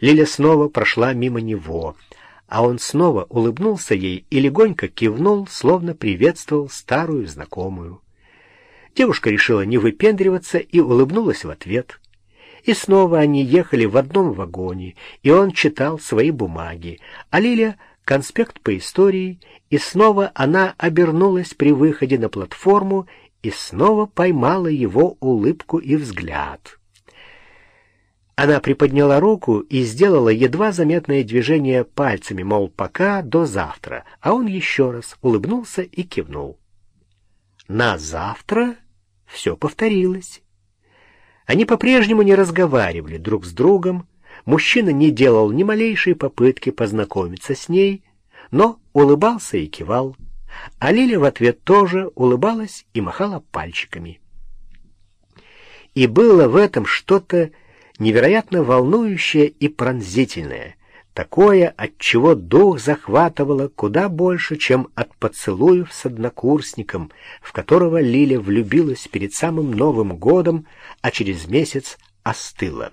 Лиля снова прошла мимо него, а он снова улыбнулся ей и легонько кивнул, словно приветствовал старую знакомую. Девушка решила не выпендриваться и улыбнулась в ответ. И снова они ехали в одном вагоне, и он читал свои бумаги, а Лиля — конспект по истории, и снова она обернулась при выходе на платформу и снова поймала его улыбку и взгляд. Она приподняла руку и сделала едва заметное движение пальцами, мол, пока, до завтра, а он еще раз улыбнулся и кивнул. На завтра все повторилось. Они по-прежнему не разговаривали друг с другом, мужчина не делал ни малейшей попытки познакомиться с ней, но улыбался и кивал, а Лиля в ответ тоже улыбалась и махала пальчиками. И было в этом что-то невероятно волнующее и пронзительное, такое, от чего дух захватывало куда больше, чем от поцелуев с однокурсником, в которого Лиля влюбилась перед самым Новым годом, а через месяц остыла.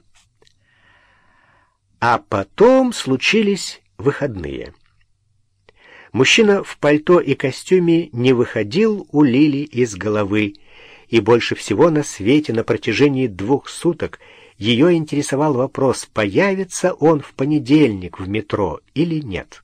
А потом случились выходные. Мужчина в пальто и костюме не выходил у Лили из головы, и больше всего на свете на протяжении двух суток ее интересовал вопрос, появится он в понедельник в метро или нет.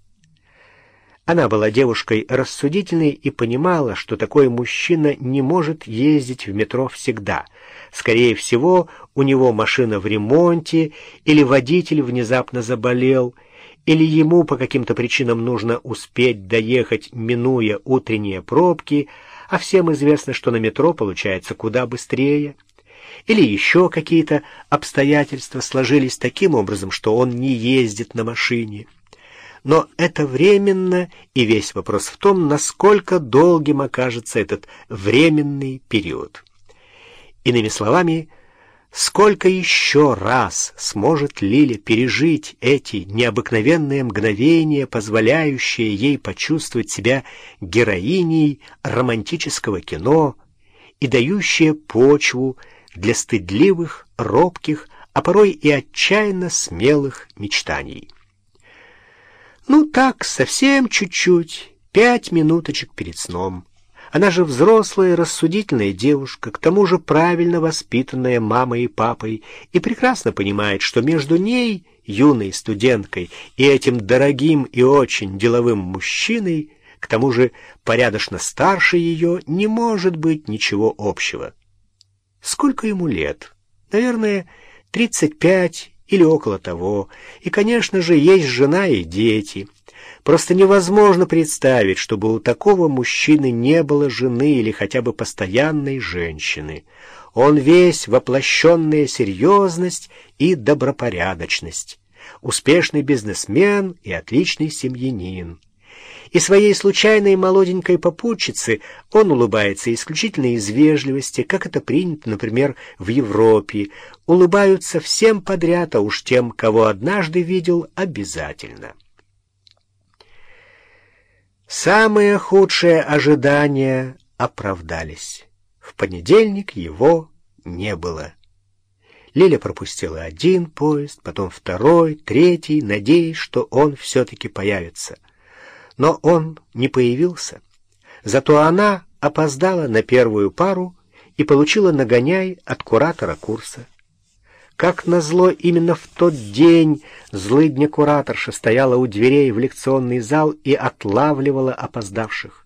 Она была девушкой рассудительной и понимала, что такой мужчина не может ездить в метро всегда. Скорее всего, у него машина в ремонте, или водитель внезапно заболел, или ему по каким-то причинам нужно успеть доехать, минуя утренние пробки, а всем известно, что на метро получается куда быстрее — или еще какие-то обстоятельства сложились таким образом, что он не ездит на машине. Но это временно, и весь вопрос в том, насколько долгим окажется этот временный период. Иными словами, сколько еще раз сможет Лиля пережить эти необыкновенные мгновения, позволяющие ей почувствовать себя героиней романтического кино и дающие почву для стыдливых, робких, а порой и отчаянно смелых мечтаний. Ну так, совсем чуть-чуть, пять минуточек перед сном. Она же взрослая, рассудительная девушка, к тому же правильно воспитанная мамой и папой, и прекрасно понимает, что между ней, юной студенткой, и этим дорогим и очень деловым мужчиной, к тому же порядочно старше ее, не может быть ничего общего. Сколько ему лет? Наверное, тридцать пять или около того. И, конечно же, есть жена и дети. Просто невозможно представить, чтобы у такого мужчины не было жены или хотя бы постоянной женщины. Он весь воплощенная серьезность и добропорядочность. Успешный бизнесмен и отличный семьянин и своей случайной молоденькой попутчице он улыбается исключительно из вежливости, как это принято, например, в Европе. Улыбаются всем подряд, а уж тем, кого однажды видел, обязательно. Самые худшие ожидания оправдались. В понедельник его не было. Лиля пропустила один поезд, потом второй, третий, надеясь, что он все-таки появится — но он не появился. Зато она опоздала на первую пару и получила нагоняй от куратора курса. Как назло, именно в тот день злыдня-кураторша стояла у дверей в лекционный зал и отлавливала опоздавших.